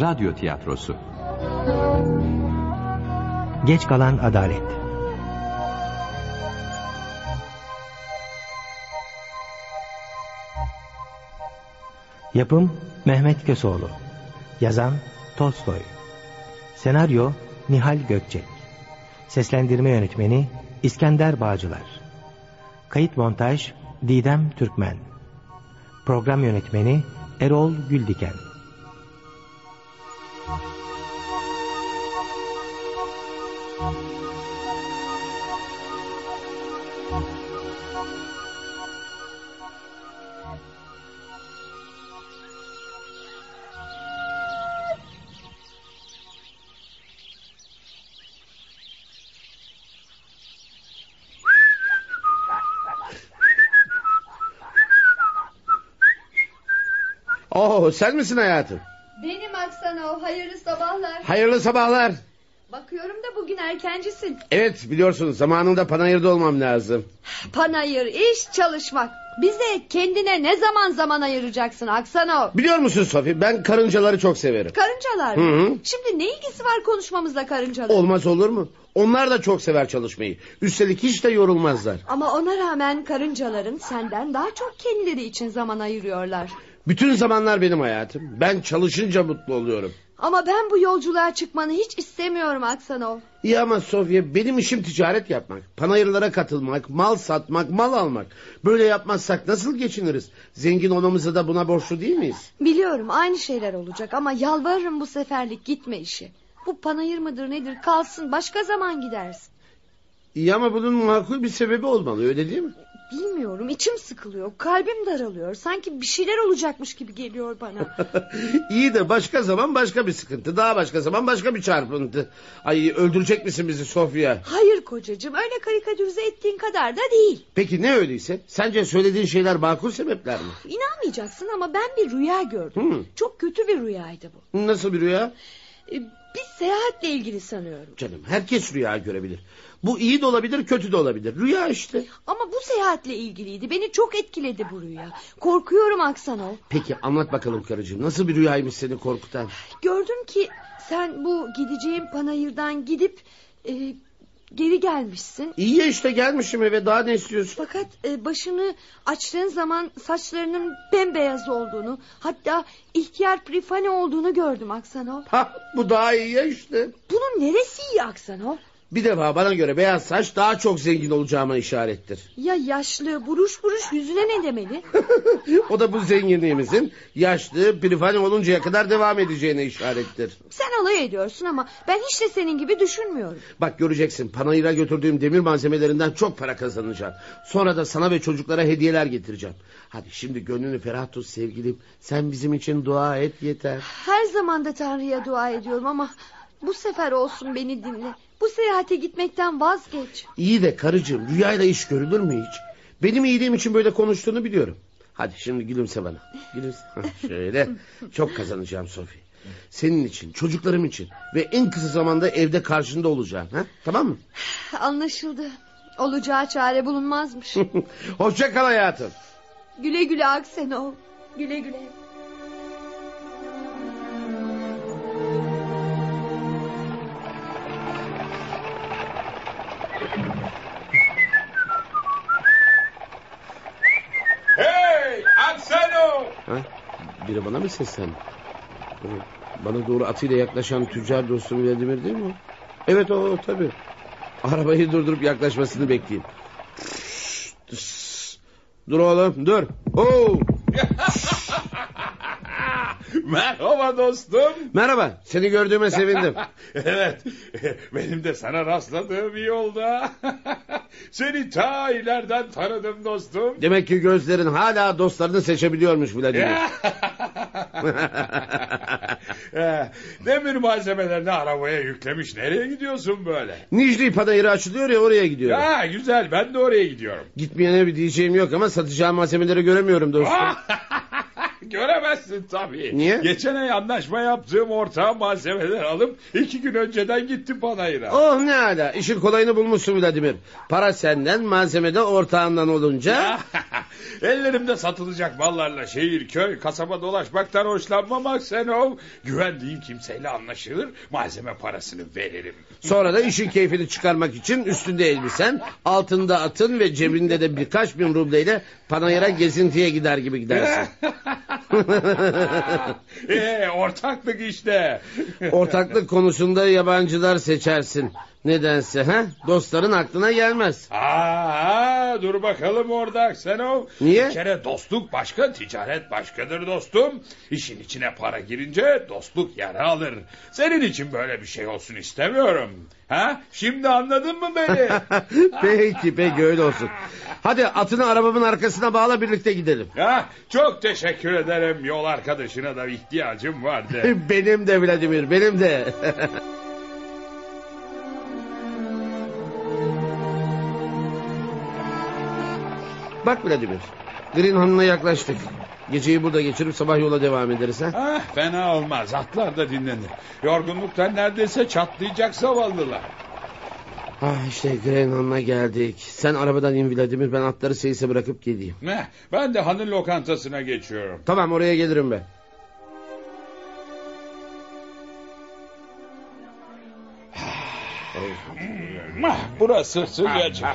Radyo Tiyatrosu Geç kalan adalet. Yapım Mehmet Köseoğlu. Yazan Tolstoy. Senaryo Nihal Gökçek. Seslendirme yönetmeni İskender Bağcılar. Kayıt montaj Didem Türkmen. Program yönetmeni Erol Güldiken. Oo sen misin hayatım? Aksanov. Hayırlı sabahlar. Hayırlı sabahlar. Bakıyorum da bugün erkencisin. Evet biliyorsun zamanında Panayır'da olmam lazım. Panayır, iş, çalışmak. Bize kendine ne zaman zaman ayıracaksın Aksanov? Biliyor musun Sofi ben karıncaları çok severim. Karıncalar Hı mı? hı. Şimdi ne ilgisi var konuşmamızla karıncalar? Olmaz olur mu? Onlar da çok sever çalışmayı. Üstelik hiç de yorulmazlar. Ama ona rağmen karıncaların senden daha çok kendileri için zaman ayırıyorlar. Bütün zamanlar benim hayatım. Ben çalışınca mutlu oluyorum. Ama ben bu yolculuğa çıkmanı hiç istemiyorum Aksanov. İyi ama Sofya benim işim ticaret yapmak. Panayırlara katılmak, mal satmak, mal almak. Böyle yapmazsak nasıl geçiniriz? Zengin olmamıza da buna borçlu değil miyiz? Biliyorum aynı şeyler olacak ama yalvarırım bu seferlik gitme işi. Bu panayır mıdır nedir kalsın başka zaman gidersin. İyi ama bunun makul bir sebebi olmalı öyle değil mi? Bilmiyorum içim sıkılıyor kalbim daralıyor sanki bir şeyler olacakmış gibi geliyor bana. İyi de başka zaman başka bir sıkıntı. Daha başka zaman başka bir çarpıntı. Ay öldürecek misin bizi Sofya? Hayır kocacığım öyle karikatürize ettiğin kadar da değil. Peki ne öyleyse? Sence söylediğin şeyler makul sebepler mi? İnanmayacaksın ama ben bir rüya gördüm. Hı. Çok kötü bir rüyaydı bu. Nasıl bir rüya? Ee, Bir seyahatle ilgili sanıyorum. Canım herkes rüya görebilir. Bu iyi de olabilir kötü de olabilir. Rüya işte. Ama bu seyahatle ilgiliydi. Beni çok etkiledi bu rüya. Korkuyorum Aksanov. Peki anlat bakalım karıcığım. Nasıl bir rüyaymış seni korkutan? Gördüm ki sen bu gideceğim panayırdan gidip e, geri gelmişsin. İyi ya işte gelmişim eve daha ne istiyorsun? Fakat e, başını açtığın zaman saçlarının bembeyaz olduğunu hatta ihtiyar prifane olduğunu gördüm Aksanov. Ha bu daha iyi ya işte. Bunun neresi iyi Aksanov? Bir defa bana göre beyaz saç daha çok zengin olacağıma işarettir. Ya yaşlı buruş buruş yüzüne ne demeli? o da bu zenginliğimizin yaşlı pirifani oluncaya kadar devam edeceğine işarettir. Sen alay ediyorsun ama ben hiç de senin gibi düşünmüyorum. Bak göreceksin panayıra götürdüğüm demir malzemelerinden çok para kazanacağım. Sonra da sana ve çocuklara hediyeler getireceğim. Hadi şimdi gönlünü ferah tut sevgilim. Sen bizim için dua et yeter. Her zaman da Tanrı'ya dua ediyorum ama bu sefer olsun beni dinle. Bu seyahate gitmekten vazgeç. İyi de karıcığım rüyayla iş görülür mü hiç? Benim iyiliğim için böyle konuştuğunu biliyorum. Hadi şimdi gülümse bana. Gülümse. Şöyle. Çok kazanacağım Sofi. Senin için, çocuklarım için ve en kısa zamanda evde karşında olacağım. Ha? Tamam mı? Anlaşıldı. Olacağı çare bulunmazmış. Hoşça kal hayatım. güle güle Aksenov. Güle güle. Ha? Biri bana mı seslendi? Hı, Bana doğru atıyla yaklaşan tüccar dostum Vladimir değil mi? Evet o, tabii. Arabayı durdurup yaklaşmasını bekleyeyim. Dur oğlum dur. Oo. Merhaba dostum. Merhaba seni gördüğüme sevindim. evet benim de sana rastladığım iyi oldu. Seni ta ileriden tanıdım dostum. Demek ki gözlerin hala dostlarını seçebiliyormuş Vladimir. Eh, Demir malzemelerini arabaya yüklemiş. Nereye gidiyorsun böyle? Nicdi panayırı açılıyor ya oraya gidiyorum. Ya güzel ben de oraya gidiyorum. Gitmeyene bir diyeceğim yok ama satacağım malzemeleri göremiyorum dostum. Göremezsin tabii. Niye? Geçen ay anlaşma yaptığım ortağın malzemeler alıp iki gün önceden gitti panayıra. Oh ne ala işin kolayını bulmuşsun Vladimir. Para senden malzeme de ortağından olunca. Ellerimde satılacak mallarla şehir, köy, kasaba dolaşmaktan hoşlanmam Aksenov. Güvendiğim kimseyle anlaşılır, malzeme parasını veririm. Sonra da işin keyfini çıkarmak için üstünde elbisen, altında atın ve cebinde de birkaç bin rubleyle panayıra gezintiye gider gibi gidersin. ee, ortaklık işte. Ortaklık konusunda yabancılar seçersin. Nedense ha? Dostların aklına gelmez. Aa, dur bakalım orada Aksenov. Niye? Bir kere dostluk başka, ticaret başkadır dostum. İşin içine para girince dostluk yara alır. Senin için böyle bir şey olsun istemiyorum. Ha? Şimdi anladın mı beni? peki peki öyle olsun. Hadi atını arabamın arkasına bağla birlikte gidelim. ha? Çok teşekkür ederim. Yol arkadaşına da ihtiyacım vardı. benim de Vladimir benim de. Bak Vladimir. Green Hanı'na yaklaştık. Geceyi burada geçirip sabah yola devam ederiz ha. Ah, fena olmaz. Atlar da dinlenir. Yorgunluktan neredeyse çatlayacak zavallılar. Ah işte Green Hanı'na geldik. Sen arabadan in Vladimir ben atları seyise bırakıp geleyim. Ne? Ben de hanın lokantasına geçiyorum. Tamam oraya gelirim ben. Ah, Burası sıcacık.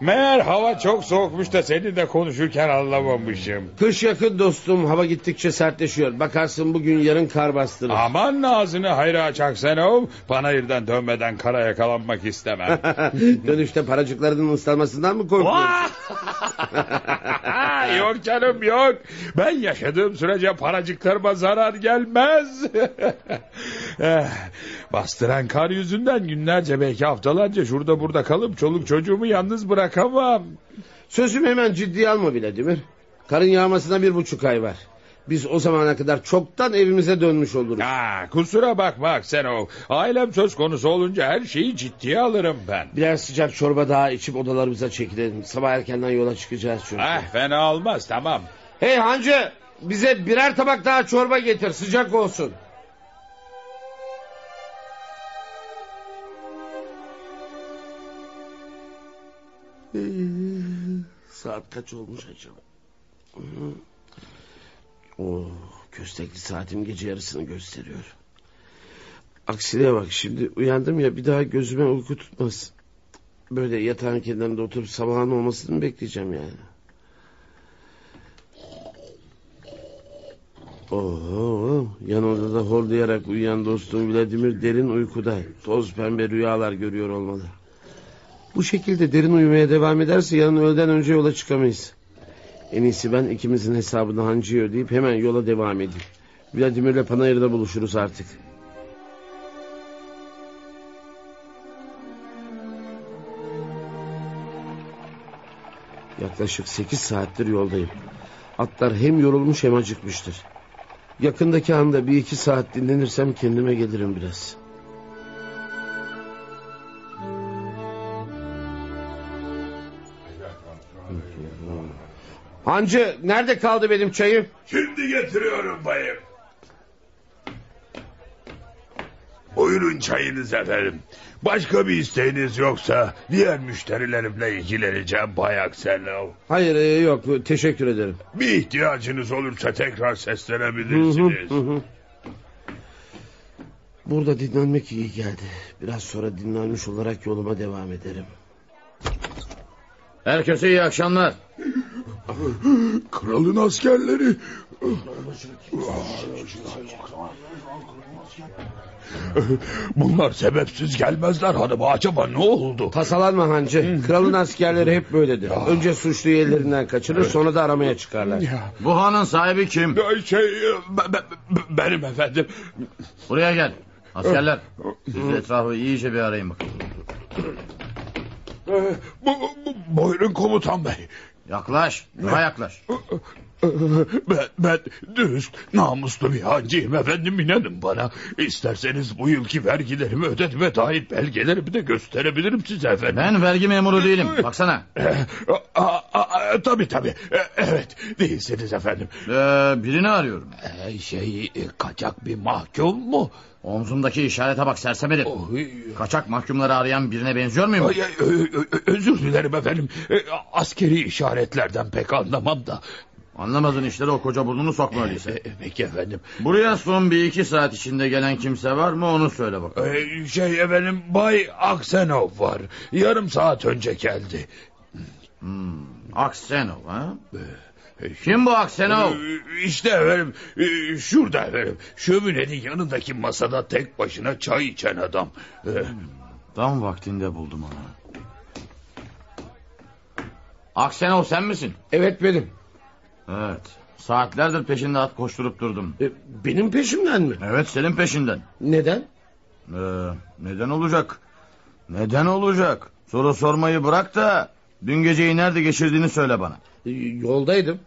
Meğer hava çok soğukmuş da seni de konuşurken anlamamışım. Kış yakın dostum hava gittikçe sertleşiyor. Bakarsın bugün yarın kar bastırır. Aman ağzını hayra açaksan o. Panayırdan dönmeden kara yakalanmak istemem. Dönüşte paracıklarının ıslanmasından mı korkuyorsun? yok canım yok. Ben yaşadığım sürece paracıklarıma zarar gelmez. Eh, Bastıran kar yüzünden günlerce belki haftalarca şurada burada kalıp çoluk çocuğumu yalnız bırakamam. Sözümü hemen ciddiye alma Vladimir. Karın yağmasına bir buçuk ay var. Biz o zamana kadar çoktan evimize dönmüş oluruz. Ha, kusura bakma sen o. Ailem söz konusu olunca her şeyi ciddiye alırım ben. Birer sıcak çorba daha içip odalarımıza çekilelim. Sabah erkenden yola çıkacağız çünkü. Ah fena olmaz tamam. Hey hancı bize birer tabak daha çorba getir sıcak olsun. Saat kaç olmuş acaba? Oh, köstekli saatim gece yarısını gösteriyor. Aksine bak şimdi uyandım ya bir daha gözüme uyku tutmaz. Böyle yatağın kenarında oturup sabahın olmasını mı bekleyeceğim yani. Oo, yan odada horlayarak uyuyan dostum Vladimir derin uykuda. Toz pembe rüyalar görüyor olmalı. Bu şekilde derin uyumaya devam ederse yarın öğleden önce yola çıkamayız. En iyisi ben ikimizin hesabını hancıya ödeyip hemen yola devam edeyim. Vladimir'le Panayır'da buluşuruz artık. Yaklaşık sekiz saattir yoldayım. Atlar hem yorulmuş hem acıkmıştır. Yakındaki anda bir iki saat dinlenirsem kendime gelirim biraz. Hancı nerede kaldı benim çayım? Şimdi getiriyorum bayım. Buyurun çayınız efendim. Başka bir isteğiniz yoksa diğer müşterilerimle ilgileneceğim Bay Akselov. Hayır e, yok teşekkür ederim. Bir ihtiyacınız olursa tekrar seslenebilirsiniz. Hı hı, hı. Burada dinlenmek iyi geldi. Biraz sonra dinlenmiş olarak yoluma devam ederim. Herkese iyi akşamlar. Kralın askerleri. Bunlar sebepsiz gelmezler hanım. Acaba ne oldu? Tasalanma hancı. Kralın askerleri hep böyledir. Önce suçluyu ellerinden kaçırır sonra da aramaya çıkarlar. Bu hanın sahibi kim? Şey be- be- be- benim efendim. Buraya gel. Askerler siz etrafı iyice bir arayın bakın. Bu, bu- buyurun komutan bey. Yaklaş. Daha yaklaş. Ben, ben dürüst, namuslu bir hancıyım efendim inanın bana. İsterseniz bu yılki vergilerimi ödediğime dair belgelerimi de gösterebilirim size efendim. Ben vergi memuru değilim. Baksana. Aa, tabii tabii. E, Evet değilsiniz efendim. Ee, birini arıyorum. Ee, şey e, kaçak bir mahkum mu? Omzumdaki işarete bak sersem herif. Oy, Kaçak mahkumları arayan birine benziyor muyum? ay, ay, özür dilerim efendim. Askeri işaretlerden pek anlamam da. Anlamadığın işleri o koca burnunu sokma öyleyse. E, Peki efendim. Buraya son bir iki saat içinde gelen kimse var mı onu söyle bakalım. Ee, şey efendim Bay Aksenov var. Yarım saat önce geldi. Aksenov ha? Ee, Kim bu Aksenov? İşte efendim e, şurada efendim şöminenin yanındaki masada tek başına çay içen adam. Ee, Tam vaktinde buldum onu. Aksenov sen misin? Evet benim. Evet. Saatlerdir peşinde at koşturup durdum. E, benim peşimden mi? Evet senin peşinden. Neden? Ee, neden olacak? Neden olacak? Soru sormayı bırak da dün geceyi nerede geçirdiğini söyle bana. E, yoldaydım.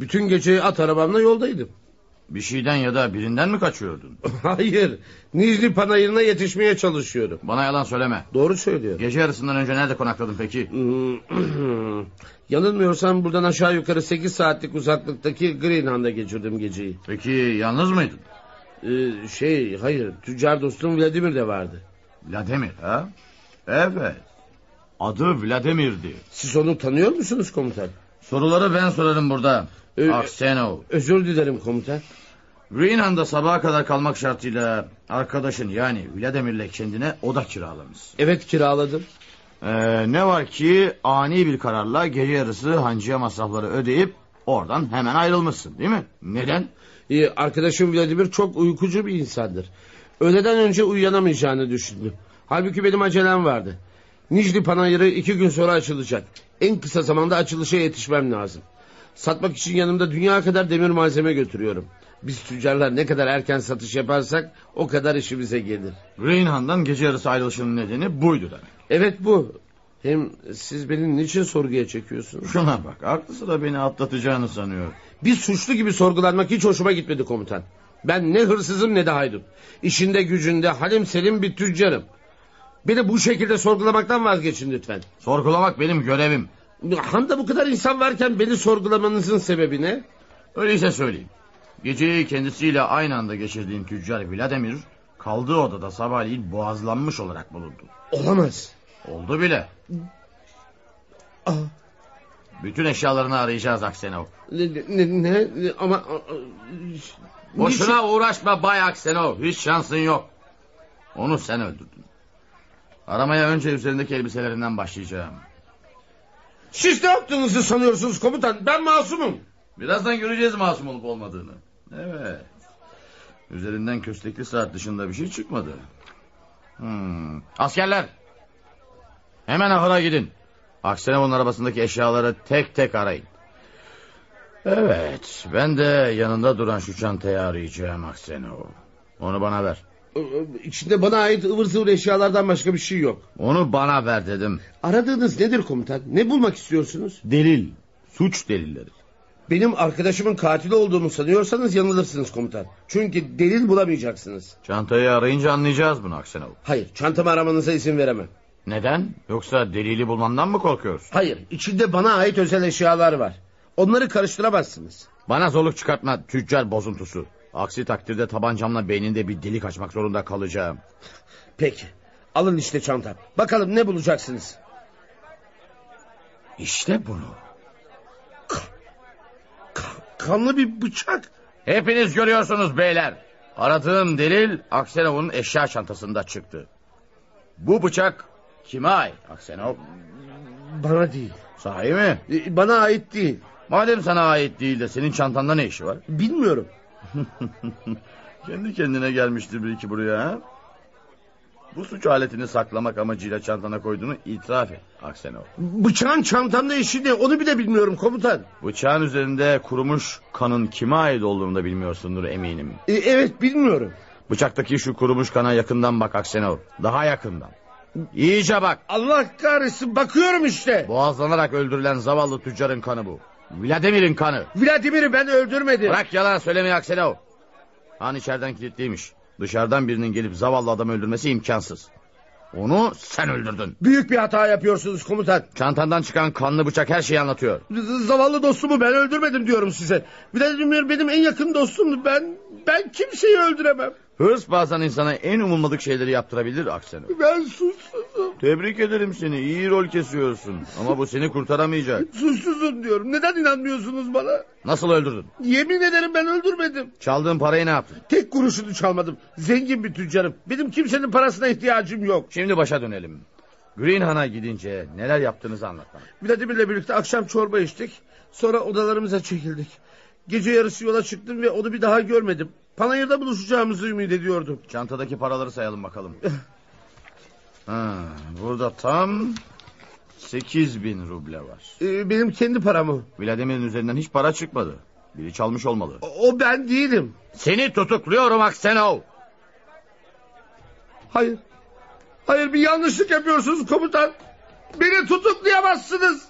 Bütün geceyi at arabamla yoldaydım. Bir şeyden ya da birinden mi kaçıyordun? Hayır. Nizli panayırına yetişmeye çalışıyorum. Bana yalan söyleme. Doğru söylüyorum. Gece yarısından önce nerede konakladın peki? Hmm, Yanılmıyorsam buradan aşağı yukarı 8 saatlik uzaklıktaki Greenland'da geçirdim geceyi. Peki yalnız mıydın? Ee, şey hayır tüccar dostum Vladimir de vardı. Vladimir ha? Evet. Adı Vladimir'di. Siz onu tanıyor musunuz komutan? Soruları ben sorarım burada. Ee, Aksenov. Özür dilerim komutan. Greenland'da sabaha kadar kalmak şartıyla arkadaşın yani Vladimir'le kendine oda kiralamış. Evet kiraladım. Ee, ne var ki ani bir kararla gece yarısı hancıya masrafları ödeyip oradan hemen ayrılmışsın değil mi? Neden? Ee, arkadaşım Vladimir çok uykucu bir insandır. Öğleden önce uyuyanamayacağını düşündüm. Halbuki benim acelem vardı. Nicli Panayırı iki gün sonra açılacak. En kısa zamanda açılışa yetişmem lazım. Satmak için yanımda dünya kadar demir malzeme götürüyorum. Biz tüccarlar ne kadar erken satış yaparsak o kadar işimize gelir. Greenland'dan gece yarısı ayrılışının nedeni buydu demek. Evet bu. Hem siz beni niçin sorguya çekiyorsunuz? Şuna bak aklı sıra beni atlatacağını sanıyor. Bir suçlu gibi sorgulanmak hiç hoşuma gitmedi komutan. Ben ne hırsızım ne de haydut. İşinde gücünde halim selim bir tüccarım. Beni bu şekilde sorgulamaktan vazgeçin lütfen. Sorgulamak benim görevim. Hamda bu kadar insan varken beni sorgulamanızın sebebi ne? Öyleyse söyleyeyim. Geceyi kendisiyle aynı anda geçirdiğin tüccar Vladimir kaldığı odada sabahleyin boğazlanmış olarak bulundu. Olamaz. Oldu bile. Aa, Bütün eşyalarını arayacağız Aksenov. ne, ne, ne, ne- ama... a- a- Boşuna uğraşma Bay Aksenov. Hiç şansın yok. Onu sen öldürdün. Aramaya önce üzerindeki elbiselerinden başlayacağım. Siz ne yaptığınızı sanıyorsunuz komutan? Ben masumum. Birazdan göreceğiz masum olup olmadığını. Evet. Üzerinden köstekli saat dışında bir şey çıkmadı. Hmm. Askerler. Hemen ahıra gidin. Aksenov'un arabasındaki eşyaları tek tek arayın. Evet. Ben de yanında duran şu çantayı arayacağım Aksenov. Onu bana ver. İçinde bana ait ıvır zıvır eşyalardan başka bir şey yok. Onu bana ver dedim. Aradığınız nedir komutan? Ne bulmak istiyorsunuz? Delil. Suç delilleri. Benim arkadaşımın katili olduğumu sanıyorsanız yanılırsınız komutan. Çünkü delil bulamayacaksınız. Çantayı arayınca anlayacağız bunu Aksenov. Hayır çantamı aramanıza izin veremem. Neden? Yoksa delili bulmandan mı korkuyorsun? Hayır içinde bana ait özel eşyalar var. Onları karıştıramazsınız. Bana zorluk çıkartma tüccar bozuntusu. Aksi takdirde tabancamla beyninde bir delik açmak zorunda kalacağım. Peki alın işte çantam. Bakalım ne bulacaksınız. İşte bunu. Kanlı bir bıçak. Hepiniz görüyorsunuz beyler. Aradığım delil Aksenov'un eşya çantasında çıktı. Bu bıçak kime ait Aksenov? Bana değil. Sahi mi? E, Bana ait değil. Madem sana ait değil de senin çantanda ne işi var? Bilmiyorum. Kendi kendine gelmiştir bir iki buraya ha? Bu suç aletini saklamak amacıyla çantana koyduğunu itiraf et Aksenov. Bıçağın çantamda işi ne onu bile bilmiyorum komutan. Bıçağın üzerinde kurumuş kanın kime ait olduğunu da bilmiyorsundur eminim. E, evet bilmiyorum. Bıçaktaki şu kurumuş kana yakından bak Aksenov. Daha yakından. İyice bak. Allah kahretsin bakıyorum işte. Boğazlanarak öldürülen zavallı tüccarın kanı bu. Vladimir'in kanı. Vladimir'i ben öldürmedim. Bırak yalan söylemeyi Akselov. Han içeriden kilitliymiş. Dışarıdan birinin gelip zavallı adam öldürmesi imkansız. Onu sen öldürdün. Büyük bir hata yapıyorsunuz komutan. Çantandan çıkan kanlı bıçak her şeyi anlatıyor. Z- Zavallı dostumu ben öldürmedim diyorum size. Vladimir benim en yakın dostumdu. Ben ben kimseyi öldüremem. Hırs bazen insana en umulmadık şeyleri yaptırabilir Akselov. Ben suçsuzum. Tebrik ederim seni. İyi rol kesiyorsun. Ama bu seni kurtaramayacak. Suçsuzum diyorum. Neden inanmıyorsunuz bana? Nasıl öldürdün? Yemin ederim ben öldürmedim. Çaldığın parayı ne yaptın? Tek kuruşunu çalmadım. Zengin bir tüccarım. Benim kimsenin parasına ihtiyacım yok. Şimdi başa dönelim. Greenhan'a gidince neler yaptığınızı anlat bana. Vladimir'le birlikte akşam çorba içtik. Sonra odalarımıza çekildik. Gece yarısı yola çıktım ve onu bir daha görmedim. Panayır'da buluşacağımızı ümit ediyordum. Çantadaki paraları sayalım bakalım. ha, burada tam 8 bin ruble var. Ee, benim kendi param o. Vladimir'in üzerinden hiç para çıkmadı. Biri çalmış olmalı. O- O ben değilim. Seni tutukluyorum Aksenov. Hayır. Hayır bir yanlışlık yapıyorsunuz komutan. Beni tutuklayamazsınız.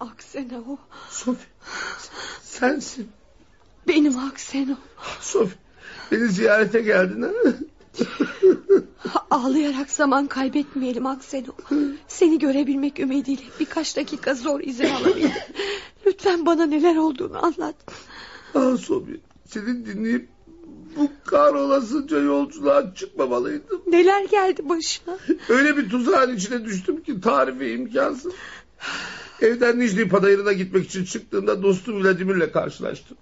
Aksenov. Sofi sensin. Benim Aksenov. Sofi beni ziyarete geldin ha? Ağlayarak zaman kaybetmeyelim Aksenov. Seni görebilmek ümidiyle birkaç dakika zor izin alabildim. Lütfen bana neler olduğunu anlat. Ah Sofi seni dinleyip bu kahrolasınca yolculuğa çıkmamalıydım. Neler geldi başına? Öyle bir tuzağın içine düştüm ki tarifi imkansız. Evden Nicli Padayırı'na gitmek için çıktığımda dostum Vladimir'le karşılaştım.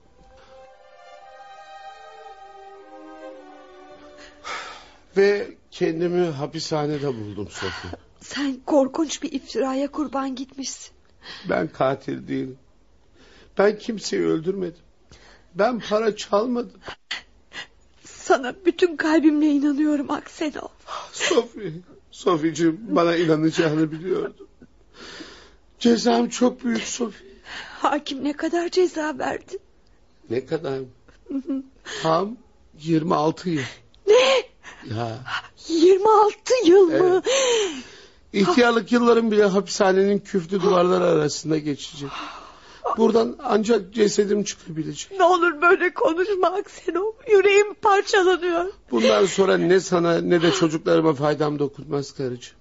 Ve kendimi hapishanede buldum Sofi. Sen korkunç bir iftiraya kurban gitmişsin. Ben katil değilim. Ben kimseyi öldürmedim. Ben para çalmadım. Sana bütün kalbimle inanıyorum Aksenov. Sofi, Sofi'cim bana inanacağını biliyordum. Cezam çok büyük Sofi. Hakim ne kadar ceza verdi? Ne kadar? Tam 26 yıl. Ne? Ya 26 yıl mı? ihtiyarlık yıllarım bile hapishanenin küflü duvarları arasında geçecek. Buradan ancak cesedim çıkabilecek. Ne olur böyle konuşma Aksenov. Yüreğim parçalanıyor. Bundan sonra ne sana ne de çocuklarıma faydam dokunmaz karıcığım.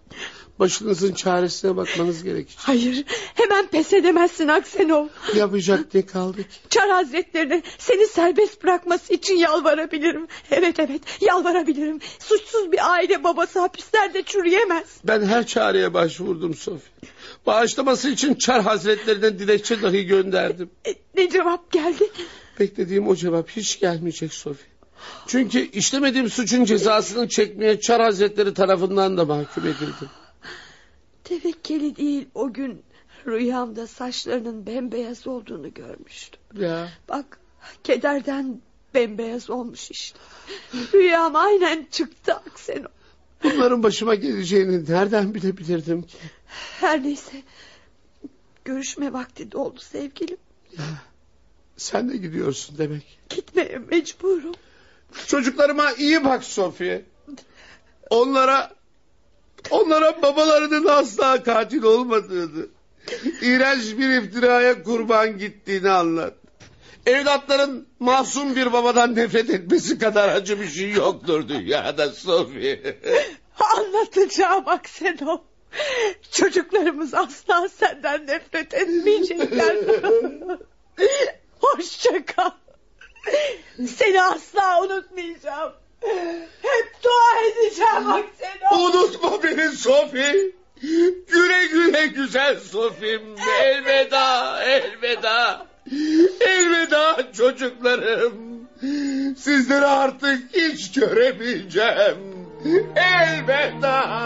Başınızın çaresine bakmanız gerekecek. Hayır hemen pes edemezsin Aksenov. Yapacak ne kaldı ki? Çar hazretlerine seni serbest bırakması için yalvarabilirim. Evet evet yalvarabilirim. Suçsuz bir aile babası hapislerde çürüyemez. Ben her çareye başvurdum Sofi. Bağışlaması için Çar Hazretlerine dilekçe dahi gönderdim. E, ne cevap geldi? Beklediğim o cevap hiç gelmeyecek Sofi. Çünkü işlemediğim suçun cezasını çekmeye Çar Hazretleri tarafından da mahkum edildim. Tevekkeli değil o gün rüyamda saçlarının bembeyaz olduğunu görmüştüm. Ya Bak kederden bembeyaz olmuş işte. Rüyam aynen çıktı Aksenov. bunların başıma geleceğini nereden bilebilirdim ki? Her neyse görüşme vakti doldu sevgilim. Sen de gidiyorsun demek. Gitmeye mecburum. Çocuklarıma iyi bak Sofi. Onlara onlara babalarının asla katil olmadığını, iğrenç bir iftiraya kurban gittiğini anlat. Evlatların masum bir babadan nefret etmesi kadar acı bir şey yoktur dünyada Sofi. Anlatacağım Aksenov. Çocuklarımız asla senden nefret etmeyecekler. Hoşça kal. Seni asla unutmayacağım. Hep dua edeceğim Aksenov. Unutma beni Sofi. Güle güle güzel Sofim. Elveda, elveda. Elveda çocuklarım. Sizleri artık hiç göremeyeceğim. Elveda.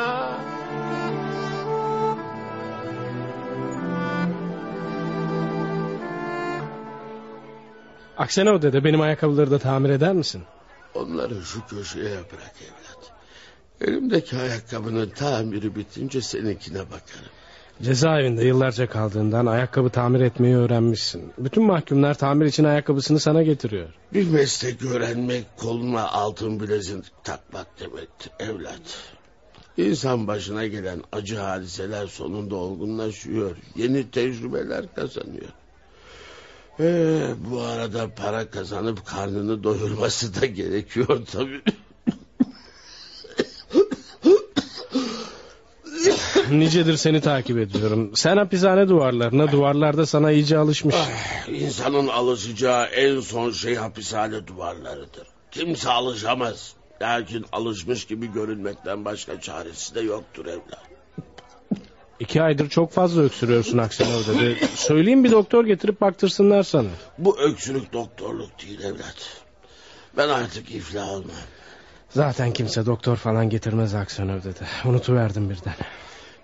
Aksenov dede benim ayakkabıları da tamir eder misin? Onları şu köşeye bırak evlat. Elimdeki ayakkabının tamiri bitince seninkine bakarım. Cezaevinde yıllarca kaldığından ayakkabı tamir etmeyi öğrenmişsin. Bütün mahkumlar tamir için ayakkabısını sana getiriyor. Bir meslek öğrenmek koluna altın bilezik takmak demektir evlat. İnsan başına gelen acı hadiseler sonunda olgunlaşıyor. Yeni tecrübeler kazanıyor. Ee, bu arada para kazanıp karnını doyurması da gerekiyor tabii. Nicedir seni takip ediyorum. Sen hapishane duvarlarına, duvarlarda sana iyice alışmış. İnsanın alışacağı en son şey hapishane duvarlarıdır. Kimse alışamaz. Lakin alışmış gibi görünmekten başka çaresi de yoktur evlat. İki aydır çok fazla öksürüyorsun Aksenov dedi. Söyleyeyim bir doktor getirip baktırsınlar sana. Bu öksürük doktorluk değil evlat. Ben artık iflah olmam. Zaten kimse doktor falan getirmez Aksenov dedi. Unutuverdim birden.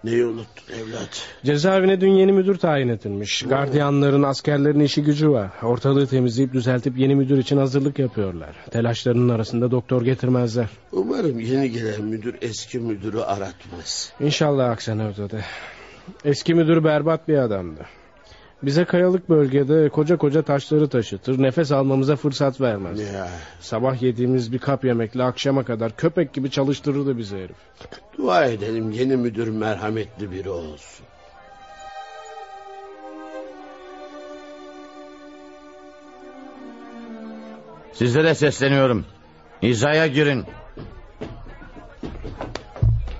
Neyi unuttun evlat? Cezaevine dün yeni müdür tayin edilmiş. Gardiyanların, askerlerin işi gücü var. Ortalığı temizleyip düzeltip yeni müdür için hazırlık yapıyorlar. Telaşlarının arasında doktor getirmezler. Umarım yeni gelen müdür eski müdürü aratmaz. İnşallah Aksenov dedi. Eski müdür berbat bir adamdı. Bize kayalık bölgede koca koca taşları taşıtır. Nefes almamıza fırsat vermez. Ya, Sabah yediğimiz bir kap yemekle akşama kadar köpek gibi çalıştırırdı bizi herif. dua edelim yeni müdür merhametli biri olsun. Sizlere sesleniyorum. Hizaya girin.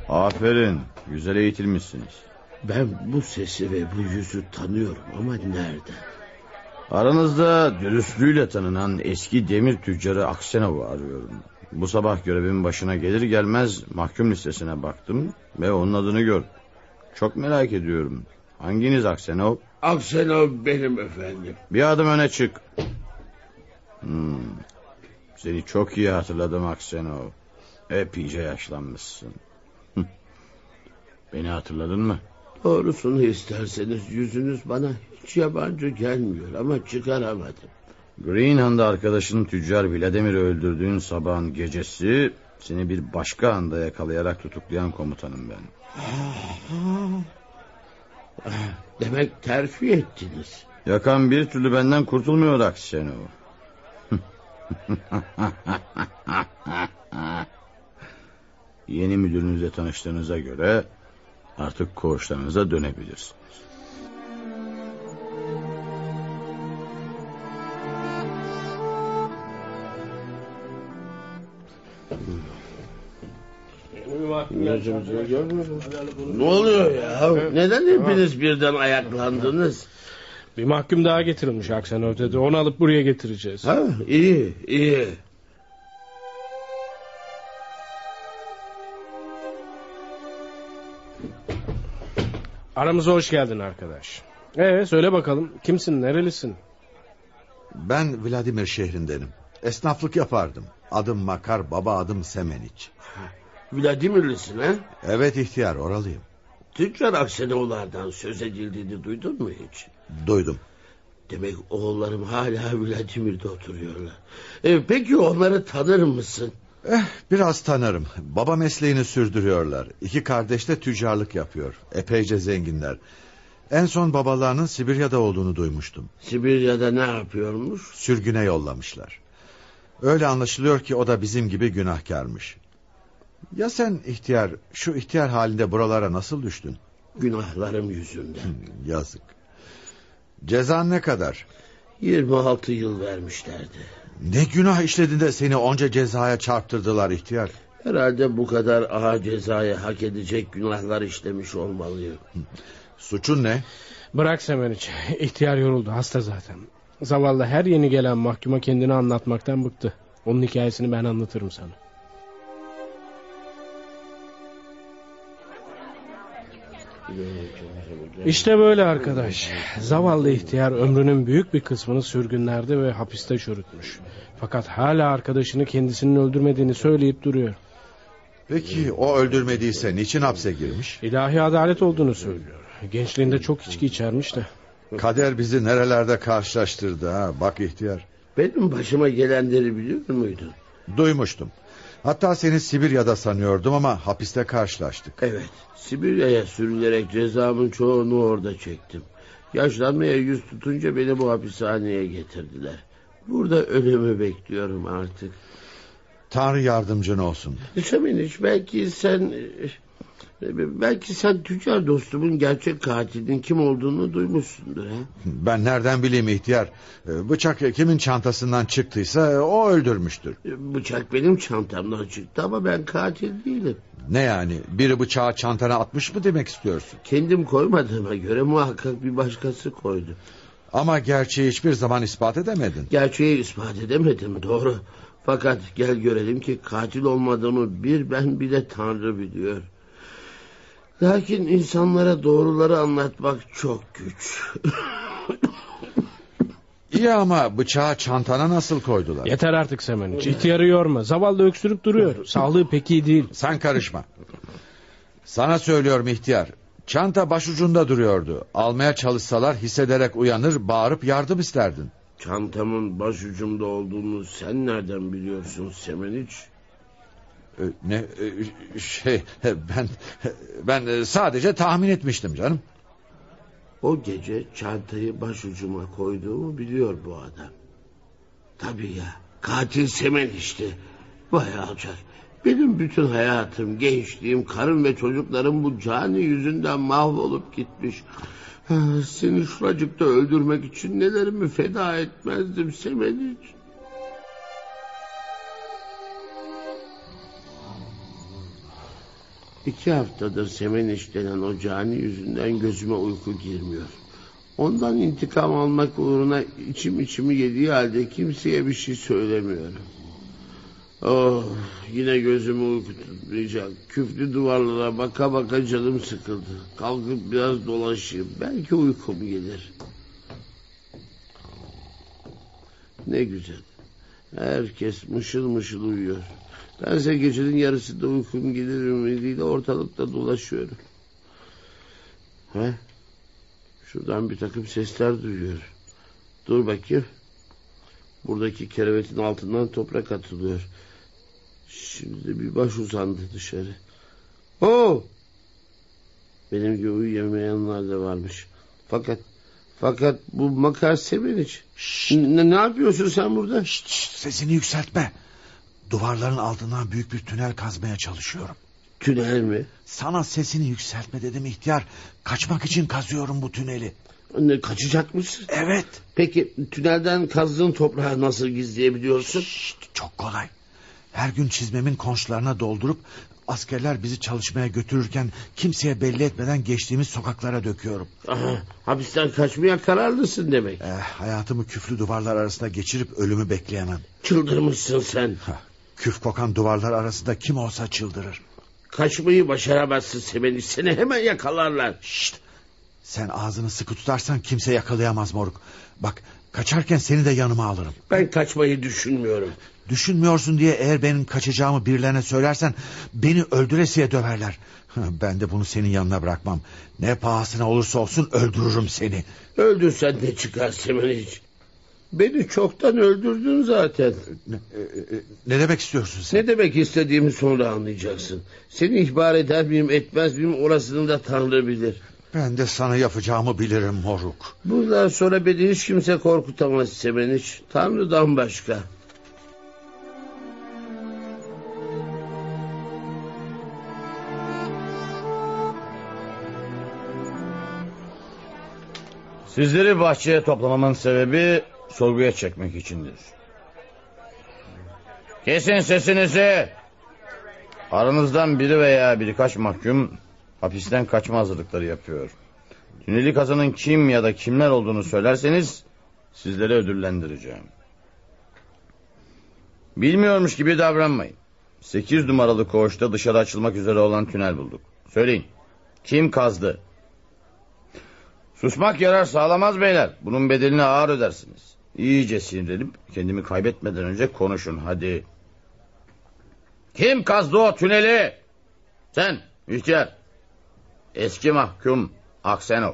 Aferin. Güzel eğitilmişsiniz. Ben bu sesi ve bu yüzü tanıyorum ama nerede? Aranızda dürüstlüğüyle tanınan eski demir tüccarı Aksenov'u arıyorum. Bu sabah görevimin başına gelir gelmez mahkum listesine baktım ve onun adını gördüm. Çok merak ediyorum. Hanginiz Aksenov? Aksenov benim efendim. Bir adım öne çık. Hmm. Seni çok iyi hatırladım Aksenov. Epeyce yaşlanmışsın. Beni hatırladın mı? Doğrusunu isterseniz yüzünüz bana hiç yabancı gelmiyor ama çıkaramadım. Greenhand'da arkadaşın tüccar Vladimir'i öldürdüğün sabahın gecesi... ...seni bir başka anda yakalayarak tutuklayan komutanım ben. Demek terfi ettiniz. Yakan bir türlü benden kurtulmuyor Aksenov. Yeni müdürünüzle tanıştığınıza göre artık koğuşlarınıza dönebilirsiniz. Ne oluyor ya? Neden hepiniz birden ayaklandınız? Bir mahkum daha getirilmiş Aksenov dedi. Onu alıp buraya getireceğiz. Ha, iyi, iyi. Aramıza hoş geldin arkadaş. Ee söyle bakalım kimsin nerelisin? Ben Vladimir şehrindenim. Esnaflık yapardım. Adım Makar, baba adım Semeniç. Vladimirlisin ha? Evet ihtiyar, oralıyım. Tüccar Aksenovlardan söz edildiğini duydun mu hiç? Duydum. Demek oğullarım hala Vladimir'de oturuyorlar. E, peki onları tanır mısın? Eh, biraz tanırım. Baba mesleğini sürdürüyorlar. İki kardeş de tüccarlık yapıyor. Epeyce zenginler. En son babalarının Sibirya'da olduğunu duymuştum. Sibirya'da ne yapıyormuş? Sürgüne yollamışlar. Öyle anlaşılıyor ki o da bizim gibi günahkarmış. Ya sen ihtiyar, şu ihtiyar halinde buralara nasıl düştün? Günahlarım yüzünden. Yazık. Cezan ne kadar? 26 yıl vermişlerdi. Ne günah işledin de seni onca cezaya çarptırdılar ihtiyar. Herhalde bu kadar ağır cezayı hak edecek günahlar işlemiş olmalıyım. Suçun ne? Bırak Semeniç. İhtiyar yoruldu hasta zaten. Zavallı her yeni gelen mahkuma kendini anlatmaktan bıktı. Onun hikayesini ben anlatırım sana. İşte böyle arkadaş. Zavallı ihtiyar ömrünün büyük bir kısmını sürgünlerde ve hapiste çürütmüş. Fakat hala arkadaşını kendisinin öldürmediğini söyleyip duruyor. Peki o öldürmediyse niçin hapse girmiş? İlahi adalet olduğunu söylüyor. Gençliğinde çok içki içermiş de. Kader bizi nerelerde karşılaştırdı ha bak ihtiyar. Benim başıma gelenleri biliyor muydun? Duymuştum. Hatta seni Sibirya'da sanıyordum ama hapiste karşılaştık. Evet. Sibirya'ya sürülerek cezamın çoğunu orada çektim. Yaşlanmaya yüz tutunca beni bu hapishaneye getirdiler. Burada ölümü bekliyorum artık. Tanrı yardımcın olsun. Seminiç belki sen... Belki sen tüccar dostumun gerçek katilin kim olduğunu duymuşsundur. He? Ben nereden bileyim ihtiyar. Ee, Bıçak kimin çantasından çıktıysa o öldürmüştür. Bıçak benim çantamdan çıktı ama ben katil değilim. Ne yani biri bıçağı çantana atmış mı demek istiyorsun? Kendim koymadığıma göre muhakkak bir başkası koydu. Ama gerçeği hiçbir zaman ispat edemedin. Gerçeği ispat edemedim doğru. Fakat gel görelim ki katil olmadığımı bir ben bir de Tanrı biliyor. Lakin insanlara doğruları anlatmak çok güç. İyi ama bıçağı çantana nasıl koydular? Yeter artık Semeniç. İhtiyarı yorma. Zavallı öksürüp duruyor. Sağlığı pek iyi değil. Sen karışma. Sana söylüyorum ihtiyar. Çanta başucunda duruyordu. Almaya çalışsalar hissederek uyanır, bağırıp yardım isterdin. Çantamın başucumda olduğunu sen nereden biliyorsun Semeniç? Ee, Ne e, şey ben ben sadece tahmin etmiştim canım. O gece çantayı başucuma koyduğumu biliyor bu adam. Tabii ya katil Semeniç'ti. Vay alçak. Benim bütün hayatım, gençliğim, karım ve çocuklarım bu cani yüzünden mahvolup gitmiş. Ah, Seni şuracıkta öldürmek için nelerimi feda etmezdim Semeniç. İki haftadır Semeniş denen o cani yüzünden gözüme uyku girmiyor. Ondan intikam almak uğruna içim içimi yediği halde kimseye bir şey söylemiyorum. Oh, yine gözümü uyku tutmayacak. Küflü duvarlara baka baka canım sıkıldı. Kalkıp biraz dolaşayım. Belki uykum gelir. Ne güzel. Herkes mışıl mışıl uyuyor. Bense gecenin yarısında uykum gelir ümidiyle ortalıkta dolaşıyorum. He? Şuradan bir takım sesler duyuyor. Dur bakayım. Buradaki kerevetin altından toprak atılıyor. Şimdi bir baş uzandı dışarı. Oo! Benim gibi uyuyamayanlar da varmış. Fakat fakat bu makar Semeniç. Ne, ne yapıyorsun sen burada? Şşt, şşt, sesini yükseltme. Duvarların altından büyük bir tünel kazmaya çalışıyorum. Tünel mi? Sana sesini yükseltme dedim ihtiyar. Kaçmak için kazıyorum bu tüneli. Ne, kaçacak mısın? Evet. Peki tünelden kazdığın toprağı nasıl gizleyebiliyorsun? Şşt, çok kolay. Her gün çizmemin konçlarına doldurup askerler bizi çalışmaya götürürken kimseye belli etmeden geçtiğimiz sokaklara döküyorum. Aha, hapisten kaçmaya kararlısın demek. Eh, hayatımı küflü duvarlar arasında geçirip ölümü bekleyemem. Çıldırmışsın sen. Hah, küf kokan duvarlar arasında kim olsa çıldırır. Kaçmayı başaramazsın Semeniç. Seni hemen yakalarlar. Şşt, sen ağzını sıkı tutarsan kimse yakalayamaz moruk. Bak kaçarken seni de yanıma alırım. Ben kaçmayı düşünmüyorum. Düşünmüyorsun diye eğer benim kaçacağımı birilerine söylersen beni öldüresiye döverler. Ben de bunu senin yanına bırakmam. Ne pahasına olursa olsun öldürürüm seni. Öldürsen de çıkar Semeniç. Beni çoktan öldürdün zaten. Ne, e, e, ne demek istiyorsun sen? Ne demek istediğimi sonra anlayacaksın. Seni ihbar eder miyim etmez miyim orasını da Tanrı bilir. Ben de sana yapacağımı bilirim moruk. Bundan sonra beni hiç kimse korkutamaz Semeniç. Tanrı'dan başka. Sizleri bahçeye toplamamın sebebi sorguya çekmek içindir. Kesin sesinizi. Aranızdan biri veya birkaç mahkum hapisten kaçma hazırlıkları yapıyor. Tüneli kazanın kim ya da kimler olduğunu söylerseniz sizleri ödüllendireceğim. Bilmiyormuş gibi davranmayın. Sekiz numaralı koğuşta dışarı açılmak üzere olan tünel bulduk. Söyleyin. Kim kazdı? Susmak yarar sağlamaz beyler. Bunun bedelini ağır ödersiniz. İyice sinirlenip kendimi kaybetmeden önce konuşun hadi. Kim kazdı o tüneli? Sen ihtiyar. Eski mahkum Aksenov.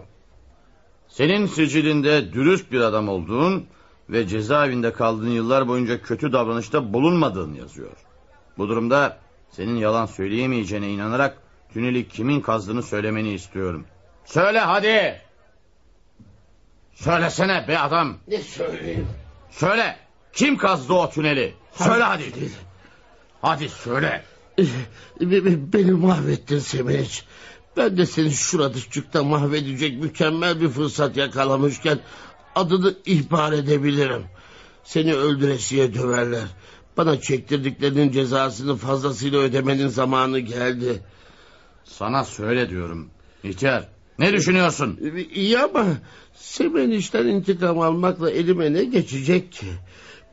Senin sicilinde dürüst bir adam olduğun ve cezaevinde kaldığın yıllar boyunca kötü davranışta bulunmadığın yazıyor. Bu durumda senin yalan söyleyemeyeceğine inanarak tüneli kimin kazdığını söylemeni istiyorum. Söyle hadi. Söylesene be adam. Ne söyleyeyim? Söyle. Kim kazdı o tüneli? Söyle hadi. Hadi söyle. Be- be- Beni mahvettin Sevinç. Ben de seni şuradacıkta mahvedecek mükemmel bir fırsat yakalamışken adını ihbar edebilirim. Seni öldüresiye döverler. Bana çektirdiklerinin cezasını fazlasıyla ödemenin zamanı geldi. Sana söyle diyorum. İhtiyar ne düşünüyorsun? İyi ama Sevinç'ten intikam almakla elime ne geçecek ki?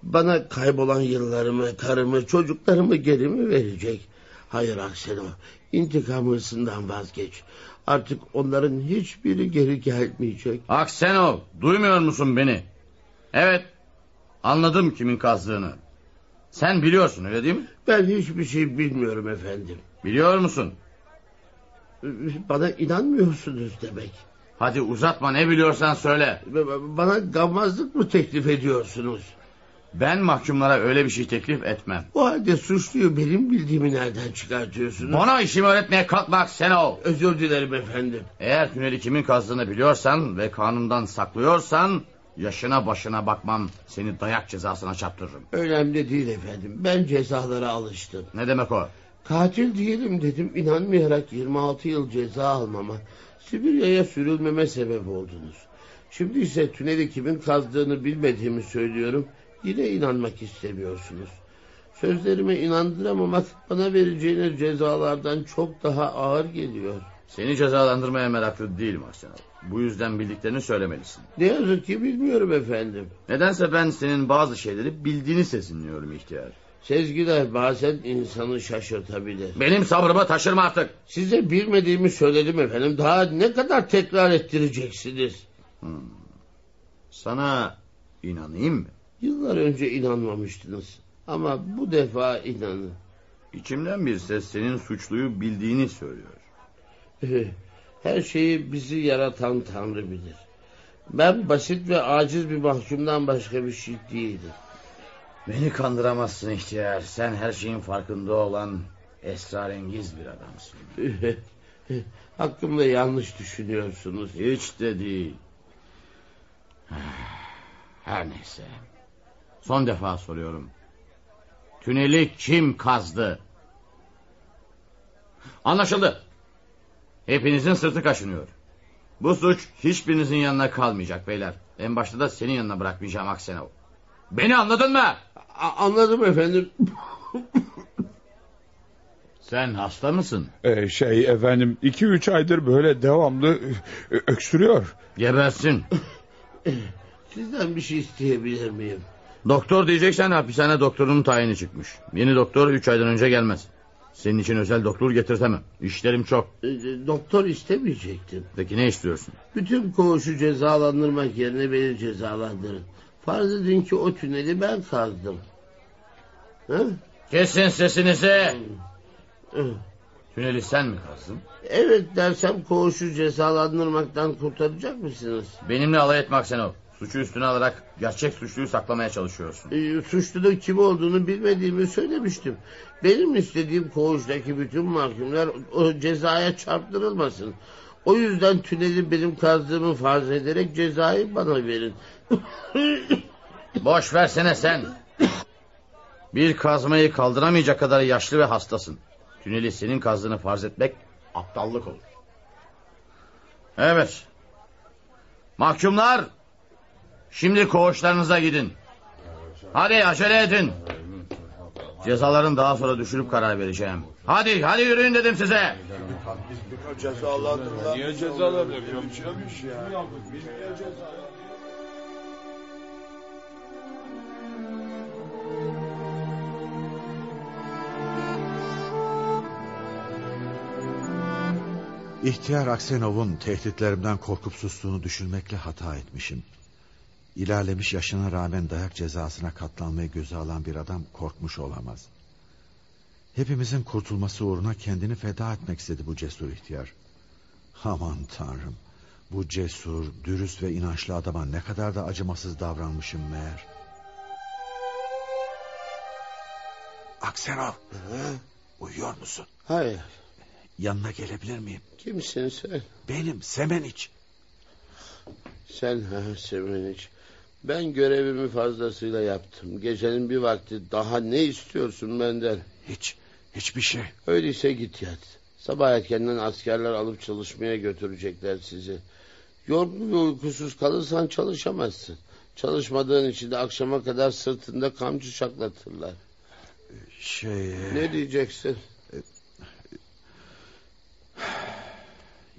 Bana kaybolan yıllarımı, karımı, çocuklarımı geri mi verecek? Hayır Akselo, intikam hırsından vazgeç. Artık onların hiçbiri geri gelmeyecek. Aksenov duymuyor musun beni? Evet anladım kimin kazdığını. Sen biliyorsun öyle değil mi? Ben hiçbir şey bilmiyorum efendim. Biliyor musun? Bana inanmıyorsunuz demek. Hadi uzatma ne biliyorsan söyle. Bana gammazlık mı teklif ediyorsunuz? Ben mahkumlara öyle bir şey teklif etmem. O halde suçluyu benim bildiğimi nereden çıkartıyorsunuz? Bana işimi öğretmeye kalkma Aksenov. Özür dilerim efendim. Eğer tüneli kimin kazdığını biliyorsan ve kanundan saklıyorsan... ...yaşına başına bakmam seni dayak cezasına çarptırırım. Önemli değil efendim. Ben cezalara alıştım. Ne demek o? Katil değilim dedim. İnanmayarak 26 yıl ceza almama, Sibirya'ya sürülmeme sebep oldunuz. Şimdi ise tüneli kimin kazdığını bilmediğimi söylüyorum. Yine inanmak istemiyorsunuz. Sözlerime inandıramamak bana vereceğiniz cezalardan çok daha ağır geliyor. Seni cezalandırmaya meraklı değilim Aksenov. Bu yüzden bildiklerini söylemelisin. Ne yazık ki bilmiyorum efendim. Nedense ben senin bazı şeyleri bildiğini sezinliyorum ihtiyar. Sezgiler bazen insanı şaşırtabilir. Benim sabrımı taşırma artık. Size bilmediğimi söyledim efendim. Daha ne kadar tekrar ettireceksiniz? Hmm. Sana inanayım mı? Yıllar önce inanmamıştınız. Ama bu defa inanın. İçimden bir ses senin suçluyu bildiğini söylüyor. Her şeyi bizi yaratan Tanrı bilir. Ben basit ve aciz bir mahkumdan başka bir şey değilim. Beni kandıramazsın ihtiyar. Sen her şeyin farkında olan esrarengiz bir adamsın. Hakkımda yanlış düşünüyorsunuz. Hiç de değil. Her neyse. Son defa soruyorum. Tüneli kim kazdı? Anlaşıldı. Hepinizin sırtı kaşınıyor. Bu suç hiçbirinizin yanına kalmayacak beyler. En başta da senin yanına bırakmayacağım Aksenov. Beni anladın mı? A anladım efendim. Sen hasta mısın? Ee, şey efendim iki üç aydır böyle devamlı e, öksürüyor. Gebersin. Sizden bir şey isteyebilir miyim? Doktor diyeceksen hapishane doktorunun tayini çıkmış. Yeni doktor üç aydan önce gelmez. Senin için özel doktor getirtemem. İşlerim çok. E, doktor istemeyecektim. Peki ne istiyorsun? Bütün koğuşu cezalandırmak yerine beni cezalandırın. Farz edin ki o tüneli ben kazdım. Ha? Kesin sesinizi. Tüneli sen mi kazdın? Evet dersem koğuşu cezalandırmaktan kurtaracak mısınız? Benimle alay etme Aksenov. Suçu üstüne alarak gerçek suçluyu saklamaya çalışıyorsun. E, suçlunun kim olduğunu bilmediğimi söylemiştim. Benim istediğim koğuştaki bütün mahkumlar o cezaya çarptırılmasın. O yüzden tüneli benim kazdığımı farz ederek cezayı bana verin. Boş versene sen. Bir kazmayı kaldıramayacak kadar yaşlı ve hastasın. Tüneli senin kazdığını farz etmek aptallık olur. Evet. Mahkumlar Şimdi koğuşlarınıza gidin. Hadi acele edin. Cezaların daha sonra düşürüp karar vereceğim. Hadi hadi yürüyün dedim size. Cezalandırılan... Niye cezalandırıyor? İhtiyar Aksenov'un tehditlerimden korkup sustuğunu düşünmekle hata etmişim. İlerlemiş yaşına rağmen dayak cezasına katlanmayı göze alan bir adam korkmuş olamaz. Hepimizin kurtulması uğruna kendini feda etmek istedi bu cesur ihtiyar. Aman tanrım. Bu cesur, dürüst ve inançlı adama ne kadar da acımasız davranmışım meğer. Aksenov. Uyuyor musun? Hayır. Yanına gelebilir miyim? Kimsin sen? Benim Semeniç. Sen ha Semeniç. Ben görevimi fazlasıyla yaptım. Gecenin bir vakti daha ne istiyorsun benden? Hiç, hiçbir şey. Öyleyse git yat. Sabah erkenden askerler alıp çalışmaya götürecekler sizi. Yorgun ve uykusuz kalırsan çalışamazsın. Çalışmadığın için de akşama kadar sırtında kamçı şaklatırlar. Şey... Ne diyeceksin?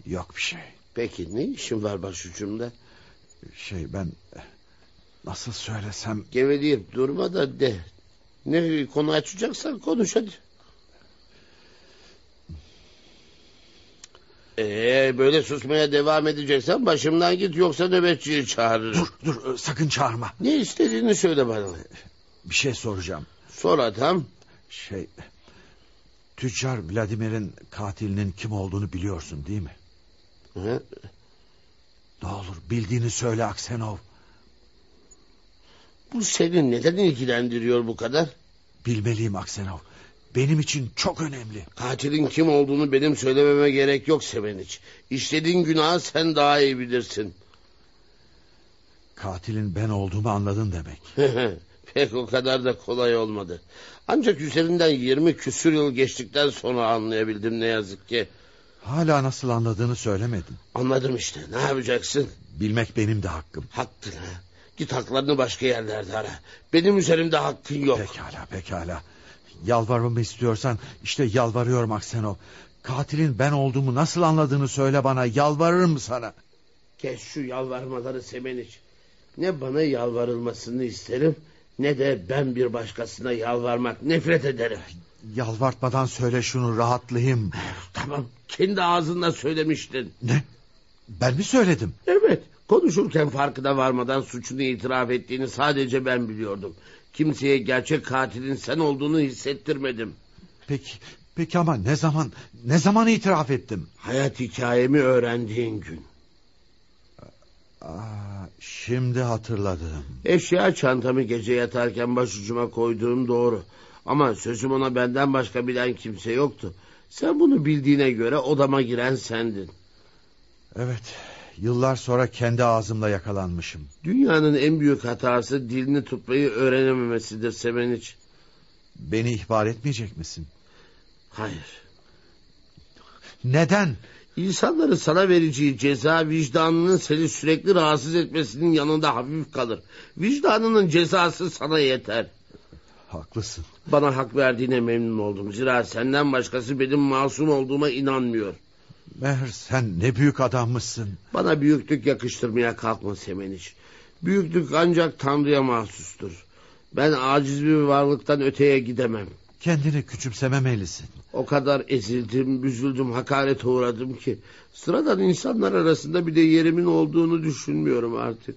Yok bir şey. Peki ne işin var başucumda? Şey ben... Nasıl söylesem... Geveleyip durma da de. Ne konu açacaksan konuş hadi. Ee, böyle susmaya devam edeceksen başımdan git yoksa nöbetçiyi çağırırım. Dur dur sakın çağırma. Ne istediğini söyle bana. Bir şey soracağım. Sor adam. Şey... Tüccar Vladimir'in katilinin kim olduğunu biliyorsun değil mi? Hı? Ne olur bildiğini söyle Aksenov. Bu seni neden ilgilendiriyor bu kadar? Bilmeliyim Aksenov. Benim için çok önemli. Katilin kim olduğunu benim söylememe gerek yok Semeniç. İşlediğin günahı sen daha iyi bilirsin. Katilin ben olduğumu anladın demek. Pek o kadar da kolay olmadı. Ancak üzerinden yirmi küsür yıl geçtikten sonra anlayabildim ne yazık ki. Hala nasıl anladığını söylemedin. Anladım işte ne yapacaksın? Bilmek benim de hakkım. Hakkın ha. Git haklarını başka yerlerde ara. Benim üzerimde hakkın yok. Pekala pekala. Yalvarmamı istiyorsan işte yalvarıyorum Aksenov. Katilin ben olduğumu nasıl anladığını söyle bana. Yalvarırım sana. Kes şu yalvarmaları Semeniç. Ne bana yalvarılmasını isterim ne de ben bir başkasına yalvarmak nefret ederim. Yalvartmadan söyle şunu rahatlayayım. Tamam kendi ağzınla söylemiştin. Ne? Ben mi söyledim? Evet konuşurken farkına varmadan suçunu itiraf ettiğini sadece ben biliyordum. Kimseye gerçek katilin sen olduğunu hissettirmedim. Peki, peki ama ne zaman, ne zaman itiraf ettim? Hayat hikayemi öğrendiğin gün. Aa, şimdi hatırladım. Eşya çantamı gece yatarken başucuma koyduğum doğru. Ama sözüm ona benden başka bilen kimse yoktu. Sen bunu bildiğine göre odama giren sendin. Evet, yıllar sonra kendi ağzımla yakalanmışım. Dünyanın en büyük hatası dilini tutmayı öğrenememesidir Semeniç. Beni ihbar etmeyecek misin? Hayır. Neden? İnsanları sana vereceği ceza vicdanının seni sürekli rahatsız etmesinin yanında hafif kalır. Vicdanının cezası sana yeter. Haklısın. Bana hak verdiğine memnun oldum. Zira senden başkası benim masum olduğuma inanmıyor. Meğer sen ne büyük adammışsın. Bana büyüklük yakıştırmaya kalkma Semeniş. Büyüklük ancak Tanrı'ya mahsustur. Ben aciz bir varlıktan öteye gidemem. Kendini küçümsememelisin. O kadar ezildim, büzüldüm, hakarete uğradım ki... ...sıradan insanlar arasında bir de yerimin olduğunu düşünmüyorum artık.